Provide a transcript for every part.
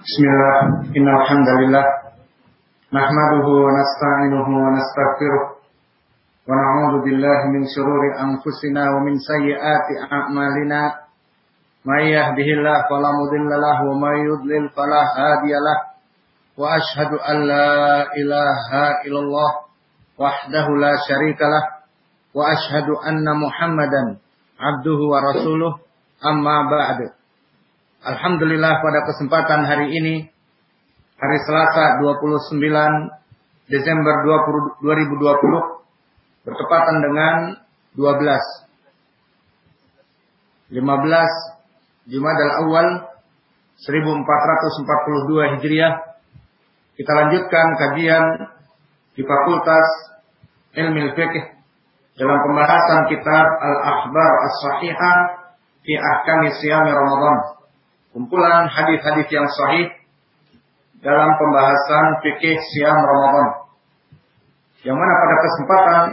Bismillahirrahmanirrahim. Alhamdulillah. Nahmaduhu wa nasta'inuhu wa nastaghfiruh. Wa na'udzu billahi min shururi anfusina wa min sayyiati a'malina. May yahdihillahu fala mudilla lahu wa may yudlil. Wa ashhadu an la ilaha illallah la syarika. Wa ashhadu anna Muhammadan 'abduhu wa rasuluh. Amma ba'du. Alhamdulillah pada kesempatan hari ini hari Selasa 29 Desember 2020 bertepatan dengan 12 15 Jumadal Awal 1442 Hijriah. Kita lanjutkan kajian di Fakultas Ilmu Fiqh dalam pembahasan kitab Al-Akhbar As-Sahihah fi Ahkam Siyam Ramadan kumpulan hadis-hadis yang sahih dalam pembahasan fikih siam Ramadan. Yang mana pada kesempatan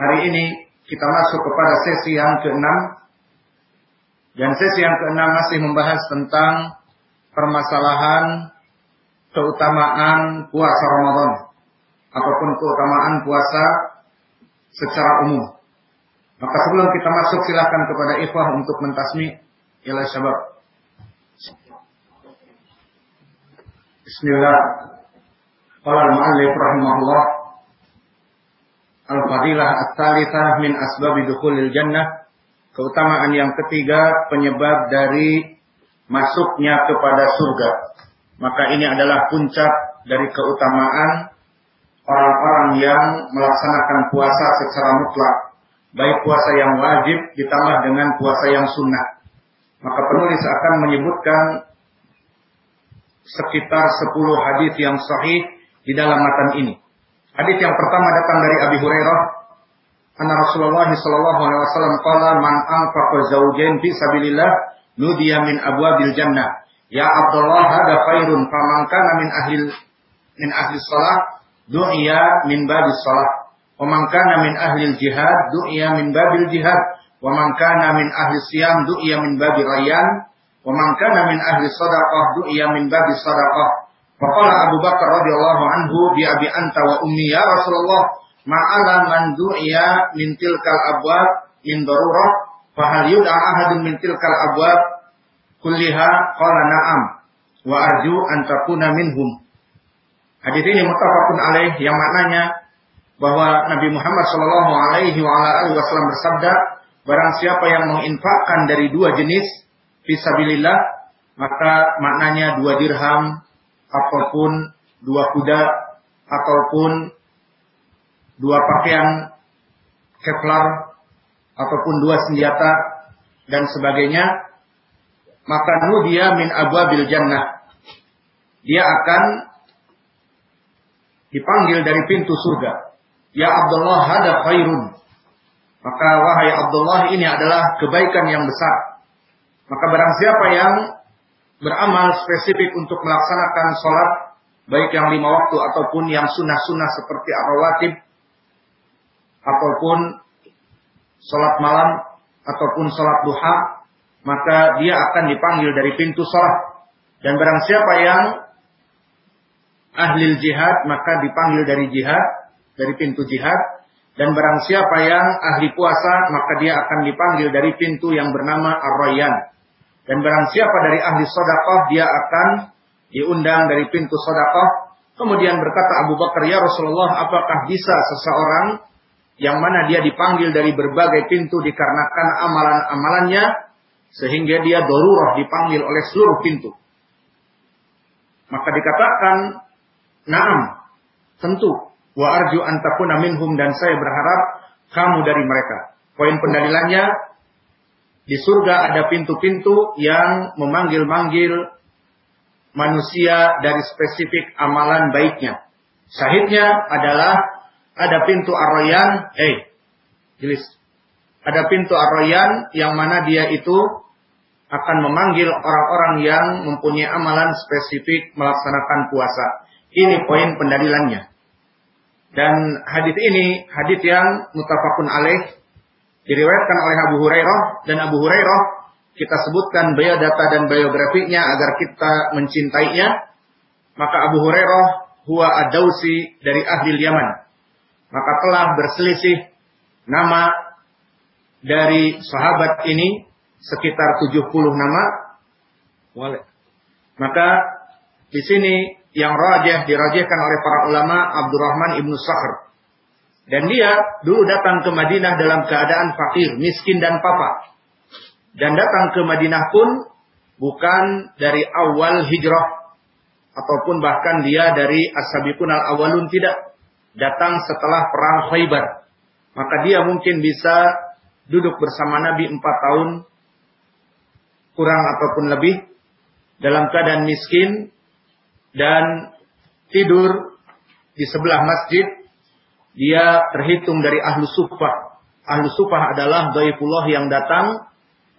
hari ini kita masuk kepada sesi yang keenam dan sesi yang keenam masih membahas tentang permasalahan keutamaan puasa Ramadan ataupun keutamaan puasa secara umum. Maka sebelum kita masuk silahkan kepada ikhwah untuk mentasmi ila syabab. Bismillah. Qala al-mu'allif rahimahullah Al-fadilah at-talithah min asbab dukhulil jannah. Keutamaan yang ketiga penyebab dari masuknya kepada surga. Maka ini adalah puncak dari keutamaan orang-orang yang melaksanakan puasa secara mutlak. Baik puasa yang wajib ditambah dengan puasa yang sunnah. Maka penulis akan menyebutkan sekitar 10 hadis yang sahih di dalam matan ini. Hadis yang pertama datang dari Abi Hurairah Anna Rasulullah sallallahu alaihi wasallam qala man anfaqa zawjain fi sabilillah nudiya min abwabil jannah. Ya Abdullah hada khairun faman kana min ahli min ahli salah du'iya min babis salah. Wa man kana min ahli jihad du'iya min babil jihad. Wa man kana min ahli siyam du'iya min babil rayyan. Wa man kana min ahli sadaqah du'iya min babi sadaqah. Faqala Abu Bakar radhiyallahu anhu bi abi anta wa ummi ya Rasulullah ma'ala man du'iya min tilkal abwab min darurah fa hal yud'a ahadun min tilkal abwab kulliha qala na'am wa arju an takuna minhum. Hadis ini muttafaqun alaih yang maknanya bahwa Nabi Muhammad sallallahu alaihi wasallam bersabda, barang siapa yang menginfakkan dari dua jenis fisabilillah maka maknanya dua dirham ataupun dua kuda ataupun dua pakaian kevlar ataupun dua senjata dan sebagainya maka nudia min abwabil jannah. Dia akan dipanggil dari pintu surga. Ya Abdullah hada khairun. Maka wahai Abdullah ini adalah kebaikan yang besar maka barang siapa yang beramal spesifik untuk melaksanakan sholat, baik yang lima waktu ataupun yang sunnah-sunnah seperti ar-rawatib, ataupun sholat malam, ataupun sholat duha, maka dia akan dipanggil dari pintu sholat. Dan barang siapa yang ahli jihad, maka dipanggil dari jihad, dari pintu jihad. Dan barang siapa yang ahli puasa, maka dia akan dipanggil dari pintu yang bernama Ar-Rayyan. Dan barang siapa dari ahli sodakoh, dia akan diundang dari pintu sodakoh. Kemudian berkata Abu Bakar, Ya Rasulullah, apakah bisa seseorang yang mana dia dipanggil dari berbagai pintu dikarenakan amalan-amalannya, sehingga dia dorurah dipanggil oleh seluruh pintu. Maka dikatakan, Naam, tentu. Wa arju antakuna minhum dan saya berharap kamu dari mereka. Poin pendalilannya, di surga ada pintu-pintu yang memanggil-manggil manusia dari spesifik amalan baiknya. Syahidnya adalah ada pintu arroyan, eh, jelis. Ada pintu arroyan yang mana dia itu akan memanggil orang-orang yang mempunyai amalan spesifik melaksanakan puasa. Ini poin pendalilannya. Dan hadis ini hadis yang mutafakun alaih diriwayatkan oleh Abu Hurairah dan Abu Hurairah kita sebutkan biodata dan biografinya agar kita mencintainya. Maka Abu Hurairah huwa ad-Dausi dari ahli Yaman. Maka telah berselisih nama dari sahabat ini sekitar 70 nama. Maka di sini yang rajah dirajahkan oleh para ulama Abdurrahman ibnu Sakhr. Dan dia dulu datang ke Madinah dalam keadaan fakir, miskin dan papa. Dan datang ke Madinah pun bukan dari awal hijrah ataupun bahkan dia dari as-sabiqun al-awwalun tidak datang setelah perang Khaybar. Maka dia mungkin bisa duduk bersama Nabi empat tahun kurang ataupun lebih dalam keadaan miskin dan tidur di sebelah masjid, dia terhitung dari ahlu sufah. Ahlu sufah adalah daifullah yang datang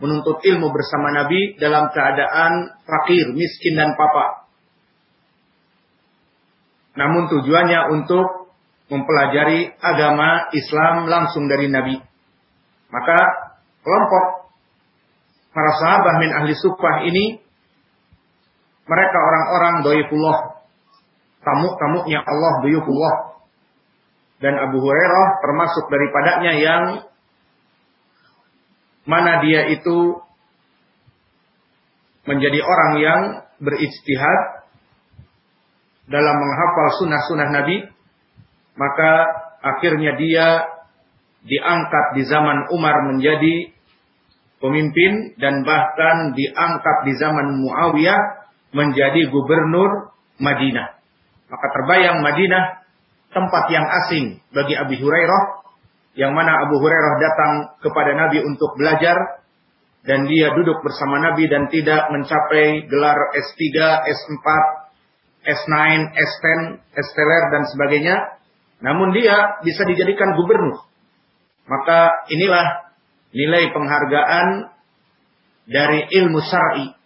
menuntut ilmu bersama Nabi dalam keadaan fakir, miskin dan papa. Namun tujuannya untuk mempelajari agama Islam langsung dari Nabi. Maka kelompok para sahabat min ahli sufah ini mereka orang-orang doifullah. Tamu-tamunya Allah doifullah. Dan Abu Hurairah termasuk daripadanya yang mana dia itu menjadi orang yang berijtihad dalam menghafal sunnah-sunnah Nabi, maka akhirnya dia diangkat di zaman Umar menjadi pemimpin dan bahkan diangkat di zaman Muawiyah menjadi gubernur Madinah. Maka terbayang Madinah tempat yang asing bagi Abi Hurairah yang mana Abu Hurairah datang kepada Nabi untuk belajar dan dia duduk bersama Nabi dan tidak mencapai gelar S3, S4, S9, S10, S-teler dan sebagainya. Namun dia bisa dijadikan gubernur. Maka inilah nilai penghargaan dari ilmu syar'i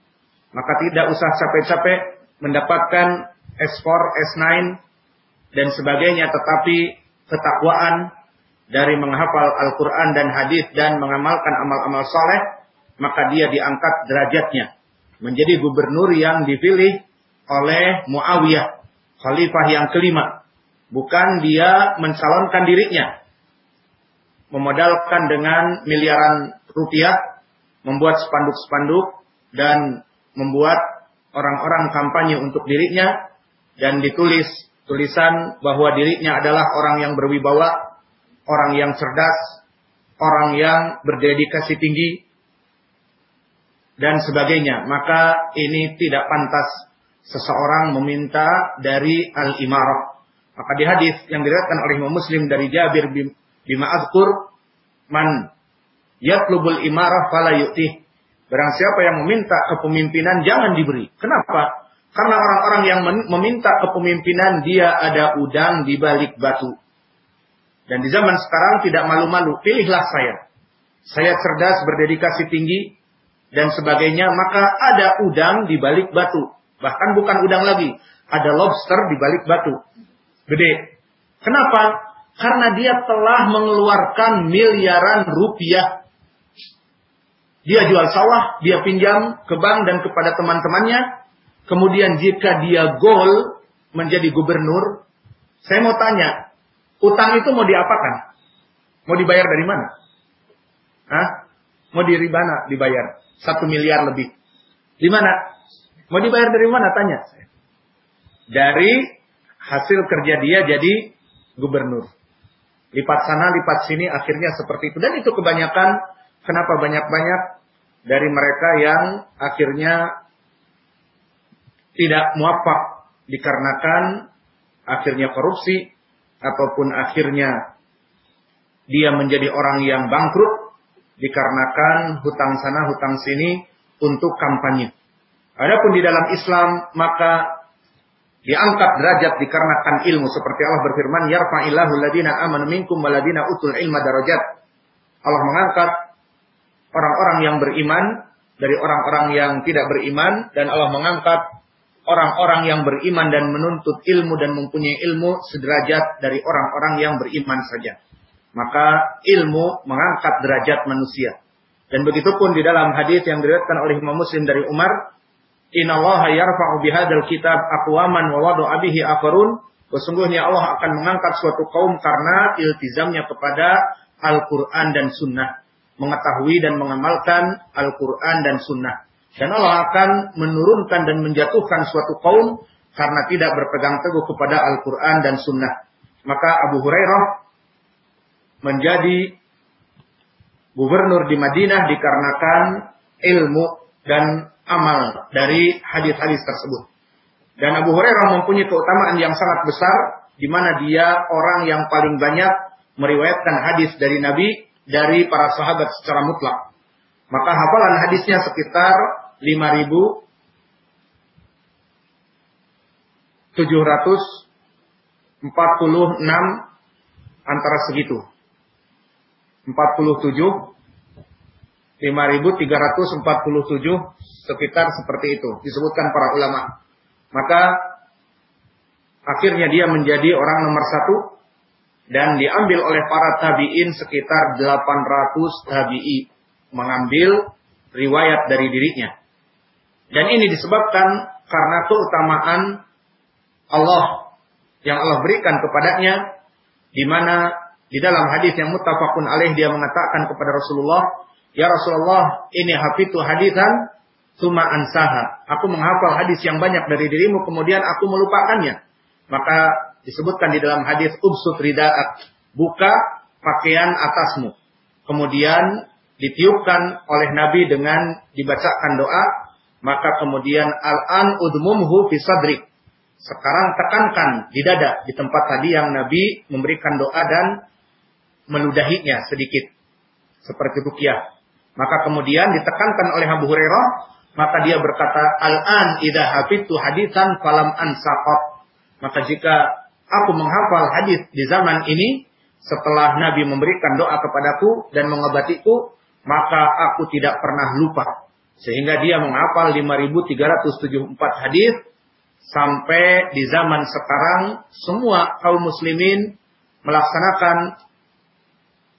maka tidak usah capek-capek mendapatkan S4, S9 dan sebagainya tetapi ketakwaan dari menghafal Al-Quran dan hadis dan mengamalkan amal-amal soleh maka dia diangkat derajatnya menjadi gubernur yang dipilih oleh Muawiyah khalifah yang kelima. Bukan dia mencalonkan dirinya memodalkan dengan miliaran rupiah membuat spanduk-spanduk dan membuat orang-orang kampanye untuk dirinya dan ditulis tulisan bahwa dirinya adalah orang yang berwibawa, orang yang cerdas, orang yang berdedikasi tinggi dan sebagainya. Maka ini tidak pantas seseorang meminta dari al-imarah. Maka di hadis yang diriwayatkan oleh Imam Muslim dari Jabir bin Azkur, man yatlubul imarah fala yu'tih Barang siapa yang meminta kepemimpinan jangan diberi. Kenapa? Karena orang-orang yang meminta kepemimpinan dia ada udang di balik batu. Dan di zaman sekarang tidak malu-malu, pilihlah saya. Saya cerdas, berdedikasi tinggi, dan sebagainya, maka ada udang di balik batu. Bahkan bukan udang lagi, ada lobster di balik batu. Gede. Kenapa? Karena dia telah mengeluarkan miliaran rupiah dia jual sawah, dia pinjam ke bank dan kepada teman-temannya. Kemudian jika dia gol menjadi gubernur, saya mau tanya, utang itu mau diapakan? Mau dibayar dari mana? Hah? Mau di mana dibayar? Satu miliar lebih. Di mana? Mau dibayar dari mana? Tanya. Dari hasil kerja dia jadi gubernur. Lipat sana, lipat sini, akhirnya seperti itu. Dan itu kebanyakan, kenapa banyak-banyak dari mereka yang akhirnya tidak muafak dikarenakan akhirnya korupsi ataupun akhirnya dia menjadi orang yang bangkrut dikarenakan hutang sana hutang sini untuk kampanye. Adapun di dalam Islam maka diangkat derajat dikarenakan ilmu seperti Allah berfirman yarfa'illahu ladina amanu minkum waladina utul ilma darajat. Allah mengangkat orang-orang yang beriman dari orang-orang yang tidak beriman dan Allah mengangkat orang-orang yang beriman dan menuntut ilmu dan mempunyai ilmu sederajat dari orang-orang yang beriman saja. Maka ilmu mengangkat derajat manusia. Dan begitu pun di dalam hadis yang diriwayatkan oleh Imam Muslim dari Umar, "Innallaha yarfa'u bihadzal kitab aqwaman wa wada'a bihi akharun." Sesungguhnya Allah akan mengangkat suatu kaum karena iltizamnya kepada Al-Quran dan Sunnah. Mengetahui dan mengamalkan Al-Quran dan Sunnah. Dan Allah akan menurunkan dan menjatuhkan suatu kaum karena tidak berpegang teguh kepada Al-Quran dan Sunnah. Maka Abu Hurairah menjadi gubernur di Madinah dikarenakan ilmu dan amal dari hadis-hadis tersebut. Dan Abu Hurairah mempunyai keutamaan yang sangat besar di mana dia orang yang paling banyak meriwayatkan hadis dari Nabi dari para sahabat secara mutlak. Maka hafalan hadisnya sekitar 5746 antara segitu. 47 5347 sekitar seperti itu disebutkan para ulama. Maka akhirnya dia menjadi orang nomor satu dan diambil oleh para tabiin sekitar 800 tabi'i mengambil riwayat dari dirinya. Dan ini disebabkan karena keutamaan Allah yang Allah berikan kepadanya di mana di dalam hadis yang muttafaqun alaih dia mengatakan kepada Rasulullah, "Ya Rasulullah, ini hafitu hadisan Suma ansaha. Aku menghafal hadis yang banyak dari dirimu, kemudian aku melupakannya. Maka disebutkan di dalam hadis ubsut rida'at. Buka pakaian atasmu. Kemudian ditiupkan oleh Nabi dengan dibacakan doa. Maka kemudian al-an udmumhu fi sadrik. Sekarang tekankan di dada di tempat tadi yang Nabi memberikan doa dan meludahinya sedikit. Seperti rukyah. Maka kemudian ditekankan oleh Abu Hurairah maka dia berkata, Al-an idha hafidtu hadisan falam ansaqat. Maka jika aku menghafal hadis di zaman ini, setelah Nabi memberikan doa kepadaku dan mengobatiku, maka aku tidak pernah lupa. Sehingga dia menghafal 5374 hadis sampai di zaman sekarang semua kaum muslimin melaksanakan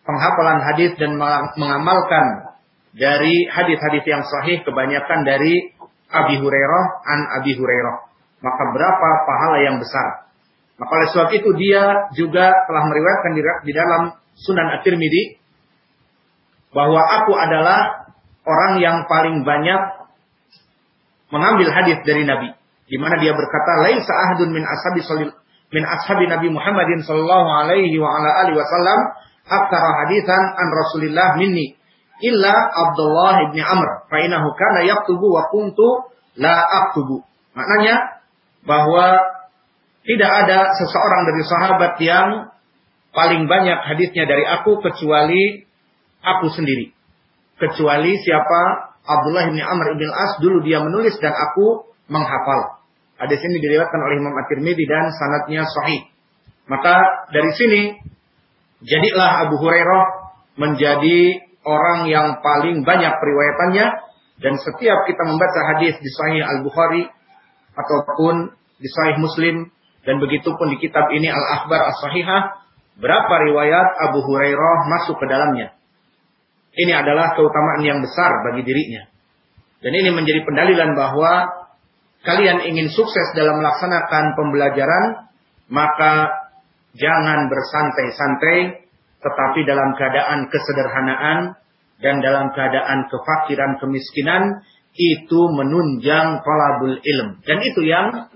penghafalan hadis dan mengamalkan dari hadis-hadis yang sahih kebanyakan dari Abi Hurairah an Abi Hurairah. Maka berapa pahala yang besar. Maka oleh sebab itu dia juga telah meriwayatkan di dalam Sunan At-Tirmidzi bahwa aku adalah orang yang paling banyak mengambil hadis dari Nabi. Di mana dia berkata, "Laisa ahadun min ashabi min ashabi Nabi Muhammadin sallallahu alaihi wa ala alihi wasallam aktsara hadisan an Rasulillah minni." illa Abdullah bin Amr. Fa'inahu kana yaktubu wa kuntu la aktubu. Maknanya bahwa tidak ada seseorang dari sahabat yang paling banyak hadisnya dari aku kecuali aku sendiri. Kecuali siapa Abdullah bin Amr bin As dulu dia menulis dan aku menghafal. Hadis ini diriwayatkan oleh Imam At-Tirmidzi dan sanatnya sahih. Maka dari sini jadilah Abu Hurairah menjadi orang yang paling banyak periwayatannya dan setiap kita membaca hadis di Sahih Al-Bukhari ataupun di Sahih Muslim dan begitu pun di kitab ini Al-Akhbar As-Sahihah berapa riwayat Abu Hurairah masuk ke dalamnya. Ini adalah keutamaan yang besar bagi dirinya. Dan ini menjadi pendalilan bahwa kalian ingin sukses dalam melaksanakan pembelajaran, maka jangan bersantai-santai tetapi dalam keadaan kesederhanaan dan dalam keadaan kefakiran kemiskinan itu menunjang talabul ilm dan itu yang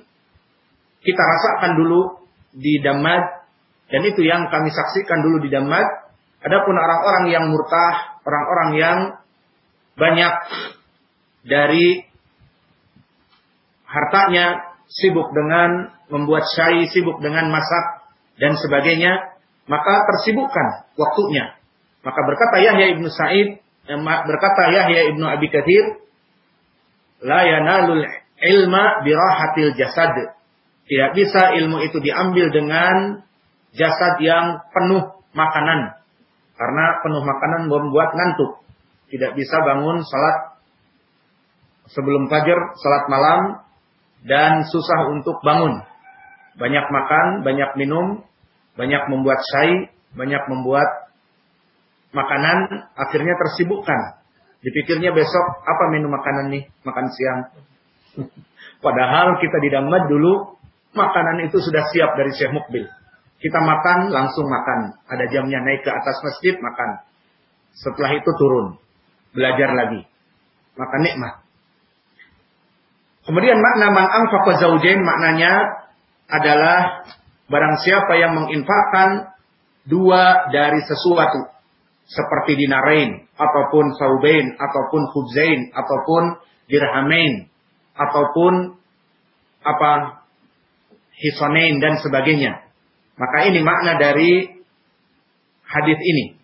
kita rasakan dulu di Damad dan itu yang kami saksikan dulu di Damad adapun orang-orang yang murtah orang-orang yang banyak dari hartanya sibuk dengan membuat syai sibuk dengan masak dan sebagainya maka tersibukkan waktunya. Maka berkata Yahya ibnu Sa'id, eh, berkata Yahya ibnu Abi Kathir, la yanalul ilma birahatil jasad. Tidak bisa ilmu itu diambil dengan jasad yang penuh makanan. Karena penuh makanan membuat ngantuk. Tidak bisa bangun salat sebelum fajar, salat malam, dan susah untuk bangun. Banyak makan, banyak minum, banyak membuat syai, banyak membuat makanan, akhirnya tersibukkan. Dipikirnya besok apa menu makanan nih, makan siang. Padahal kita di Damad dulu makanan itu sudah siap dari Syekh Mukbil. Kita makan langsung makan. Ada jamnya naik ke atas masjid makan. Setelah itu turun. Belajar lagi. Maka nikmat. Kemudian makna mang'angfaqa zaujain maknanya adalah barang siapa yang menginfakkan dua dari sesuatu seperti dinarain ataupun saubain ataupun khubzain ataupun dirhamain ataupun apa hisonain dan sebagainya. Maka ini makna dari hadis ini.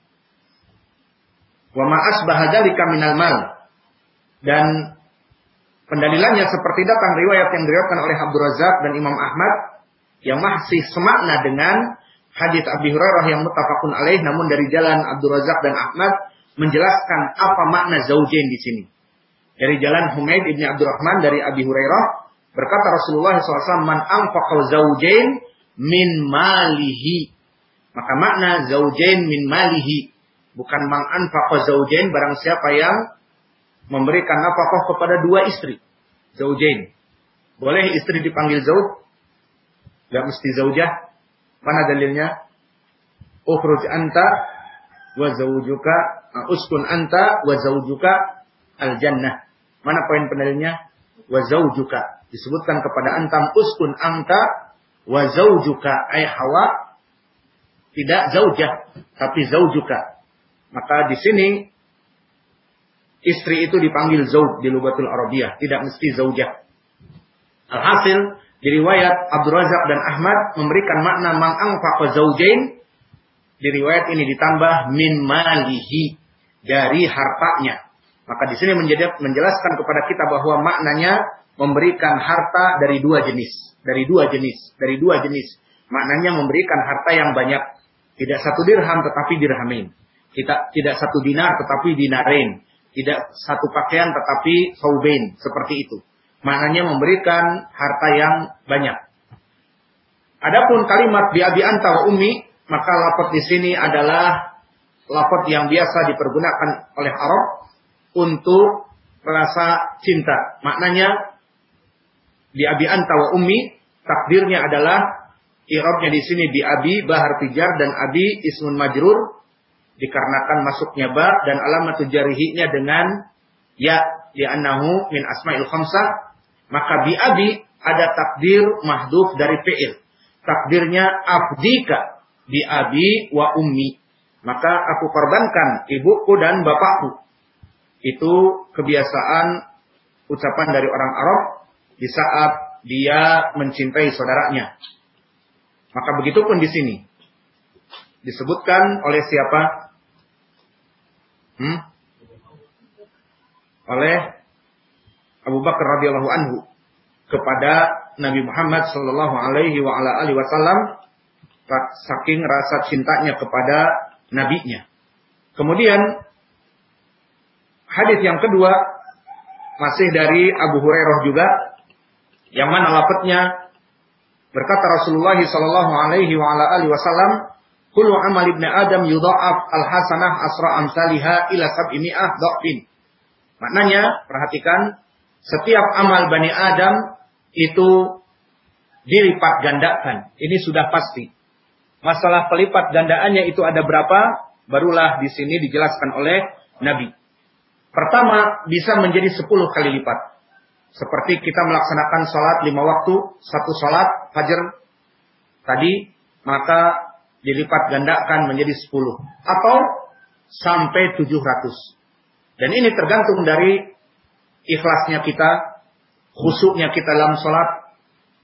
Wa ma asbaha minal mal. Dan pendalilannya seperti datang riwayat yang diriwayatkan oleh Abdul Razak dan Imam Ahmad yang masih semakna dengan hadis Abi Hurairah yang mutafakun alaih namun dari jalan Abdul Razak dan Ahmad menjelaskan apa makna zaujain di sini. Dari jalan Humaid ibn Abdurrahman dari Abi Hurairah berkata Rasulullah SAW man anfaqal zaujain min malihi. Maka makna zaujain min malihi bukan man anfaqa zaujain barang siapa yang memberikan nafkah kepada dua istri. Zaujain. Boleh istri dipanggil zauj? Gak mesti zaujah. Mana dalilnya? Ukhruj anta wa zawjuka uskun anta wa zawjuka al jannah. Mana poin pendalilnya? Wa zawjuka. Disebutkan kepada antam uskun anta wa zawjuka ay hawa tidak zaujah tapi zaujuka. Maka di sini istri itu dipanggil zauj di lugatul Arabiyah, tidak mesti zaujah. Alhasil di riwayat Abdul Razak dan Ahmad memberikan makna mang'angfaqa zaujain. Di riwayat ini ditambah min malihi dari hartanya. Maka di sini menjelaskan kepada kita bahwa maknanya memberikan harta dari dua jenis, dari dua jenis, dari dua jenis. Maknanya memberikan harta yang banyak, tidak satu dirham tetapi dirhamin. Tidak tidak satu dinar tetapi dinarin. Tidak satu pakaian tetapi saubain, seperti itu maknanya memberikan harta yang banyak. Adapun kalimat biabi anta wa ummi, maka lapot di sini adalah lapot yang biasa dipergunakan oleh Arab untuk rasa cinta. Maknanya biabi anta wa ummi, takdirnya adalah Irobnya di sini bi abi bahar pijar dan abi ismun majrur dikarenakan masuknya ba dan alamat jarihinya dengan ya di anahu min asmail khamsah maka bi abi ada takdir mahduf dari fi'il. Takdirnya abdika bi abi wa ummi. Maka aku korbankan ibuku dan bapakku. Itu kebiasaan ucapan dari orang Arab di saat dia mencintai saudaranya. Maka begitu pun di sini. Disebutkan oleh siapa? Hmm? Oleh Abu Bakar radhiyallahu anhu kepada Nabi Muhammad sallallahu alaihi wa ala alihi wasallam saking rasa cintanya kepada nabinya. Kemudian hadis yang kedua masih dari Abu Hurairah juga yang mana lafadznya berkata Rasulullah sallallahu alaihi wa ala alihi wasallam kullu amal ibni adam yudha'af al hasanah asra amsalha ila sab'i mi'ah dha'fin. Maknanya perhatikan setiap amal Bani Adam itu dilipat gandakan. Ini sudah pasti. Masalah pelipat gandaannya itu ada berapa? Barulah di sini dijelaskan oleh Nabi. Pertama, bisa menjadi 10 kali lipat. Seperti kita melaksanakan sholat lima waktu, satu sholat fajar tadi, maka dilipat gandakan menjadi 10. Atau sampai 700. Dan ini tergantung dari ikhlasnya kita, khusuknya kita dalam sholat,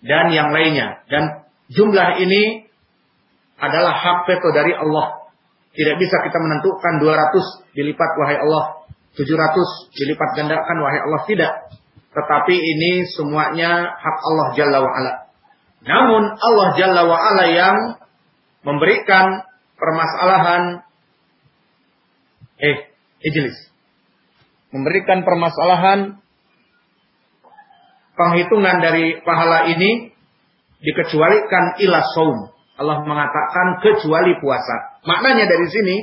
dan yang lainnya. Dan jumlah ini adalah hak veto dari Allah. Tidak bisa kita menentukan 200 dilipat wahai Allah, 700 dilipat gandakan wahai Allah. Tidak. Tetapi ini semuanya hak Allah Jalla wa'ala. Namun Allah Jalla wa'ala yang memberikan permasalahan eh, ijlis memberikan permasalahan penghitungan dari pahala ini dikecualikan ilah saum. Allah mengatakan kecuali puasa. Maknanya dari sini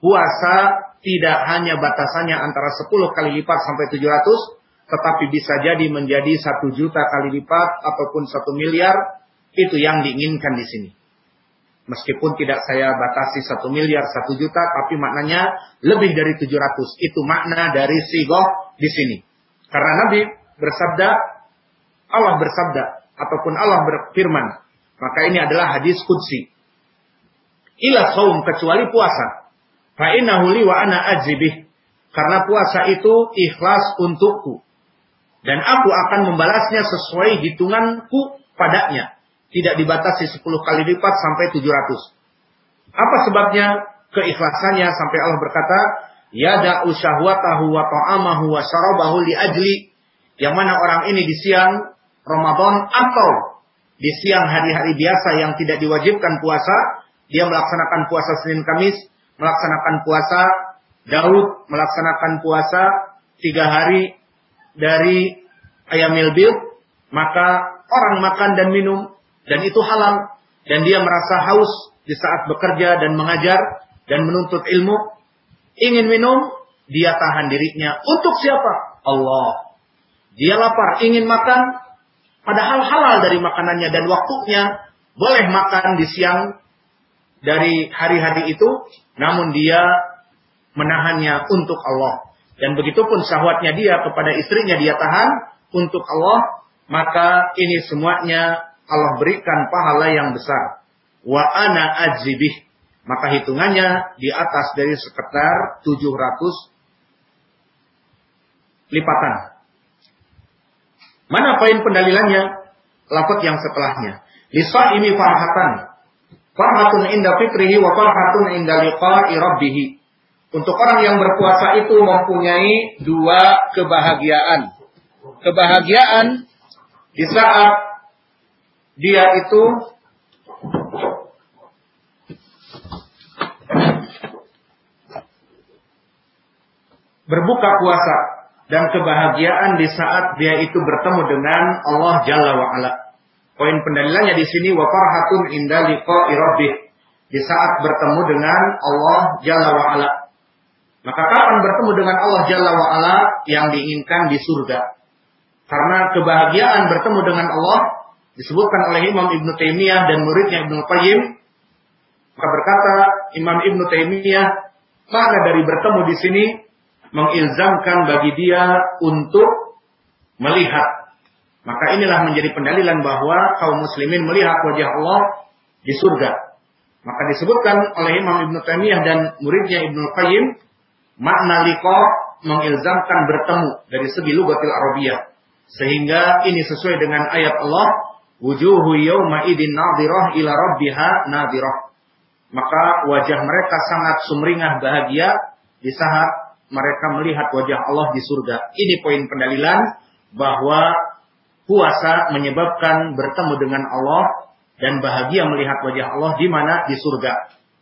puasa tidak hanya batasannya antara 10 kali lipat sampai 700, tetapi bisa jadi menjadi 1 juta kali lipat ataupun 1 miliar, itu yang diinginkan di sini. Meskipun tidak saya batasi 1 miliar, 1 juta, tapi maknanya lebih dari 700. Itu makna dari sigoh di sini. Karena Nabi bersabda, Allah bersabda, ataupun Allah berfirman. Maka ini adalah hadis kudsi. Ila saum kecuali puasa. Wa ana ajibih. Karena puasa itu ikhlas untukku. Dan aku akan membalasnya sesuai hitunganku padanya. Tidak dibatasi 10 kali lipat sampai 700. Apa sebabnya? Keikhlasannya sampai Allah berkata, Yada'u syahwatahu wa ta'amahu wa syarabahu li ajli. Yang mana orang ini di siang Ramadan atau di siang hari-hari biasa yang tidak diwajibkan puasa, dia melaksanakan puasa Senin Kamis, melaksanakan puasa Daud, melaksanakan puasa tiga hari dari ayam milbil, maka orang makan dan minum dan itu halal dan dia merasa haus di saat bekerja dan mengajar dan menuntut ilmu, ingin minum, dia tahan dirinya. Untuk siapa? Allah. Dia lapar, ingin makan, padahal halal dari makanannya dan waktunya boleh makan di siang dari hari-hari itu, namun dia menahannya untuk Allah. Dan begitu pun syahwatnya dia kepada istrinya dia tahan untuk Allah, maka ini semuanya Allah berikan pahala yang besar. Wa ana ajibih. Maka hitungannya di atas dari sekitar 700 lipatan. Mana poin pendalilannya? Lafaz yang setelahnya. Lisa ini farhatan. Farhatun inda fitrihi wa farhatun inda liqa'i rabbih. Untuk orang yang berpuasa itu mempunyai dua kebahagiaan. Kebahagiaan di saat dia itu berbuka puasa dan kebahagiaan di saat dia itu bertemu dengan Allah Jalla wa. Poin pendalilannya di sini wa farhatun inda liqa'i. Di saat bertemu dengan Allah Jalla wa. Maka kapan bertemu dengan Allah Jalla wa'ala yang diinginkan di surga? Karena kebahagiaan bertemu dengan Allah disebutkan oleh Imam Ibn Taimiyah dan muridnya Ibn Qayyim. Maka berkata Imam Ibn Taimiyah, makna dari bertemu di sini mengilzamkan bagi dia untuk melihat. Maka inilah menjadi pendalilan bahwa kaum muslimin melihat wajah Allah di surga. Maka disebutkan oleh Imam Ibn Taimiyah dan muridnya Ibn Qayyim makna liqa mengilzamkan bertemu dari segi lugatil Arabiyah. Sehingga ini sesuai dengan ayat Allah, wujuhu yawma idin nadhirah ila rabbiha nadhirah. Maka wajah mereka sangat sumringah bahagia di saat mereka melihat wajah Allah di surga. Ini poin pendalilan bahwa puasa menyebabkan bertemu dengan Allah dan bahagia melihat wajah Allah di mana di surga.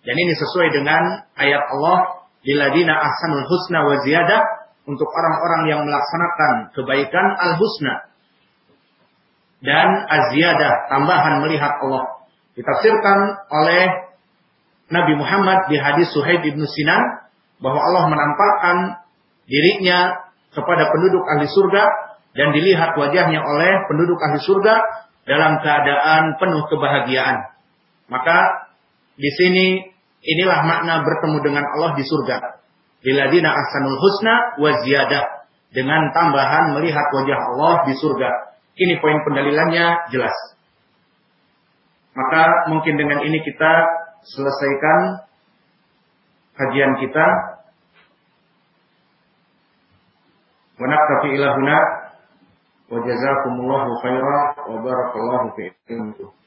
Dan ini sesuai dengan ayat Allah Liladina ahsanul husna wa ziyadah untuk orang-orang yang melaksanakan kebaikan al-husna dan az-ziyadah tambahan melihat Allah. Ditafsirkan oleh Nabi Muhammad di hadis Suhaib ibn Sinan bahwa Allah menampakkan dirinya kepada penduduk ahli surga dan dilihat wajahnya oleh penduduk ahli surga dalam keadaan penuh kebahagiaan. Maka di sini Inilah makna bertemu dengan Allah di surga. Liladina ahsanul husna wa ziyadah. Dengan tambahan melihat wajah Allah di surga. Ini poin pendalilannya jelas. Maka mungkin dengan ini kita selesaikan kajian kita. Wa naktafi ilahuna wa jazakumullahu khairan wa barakallahu.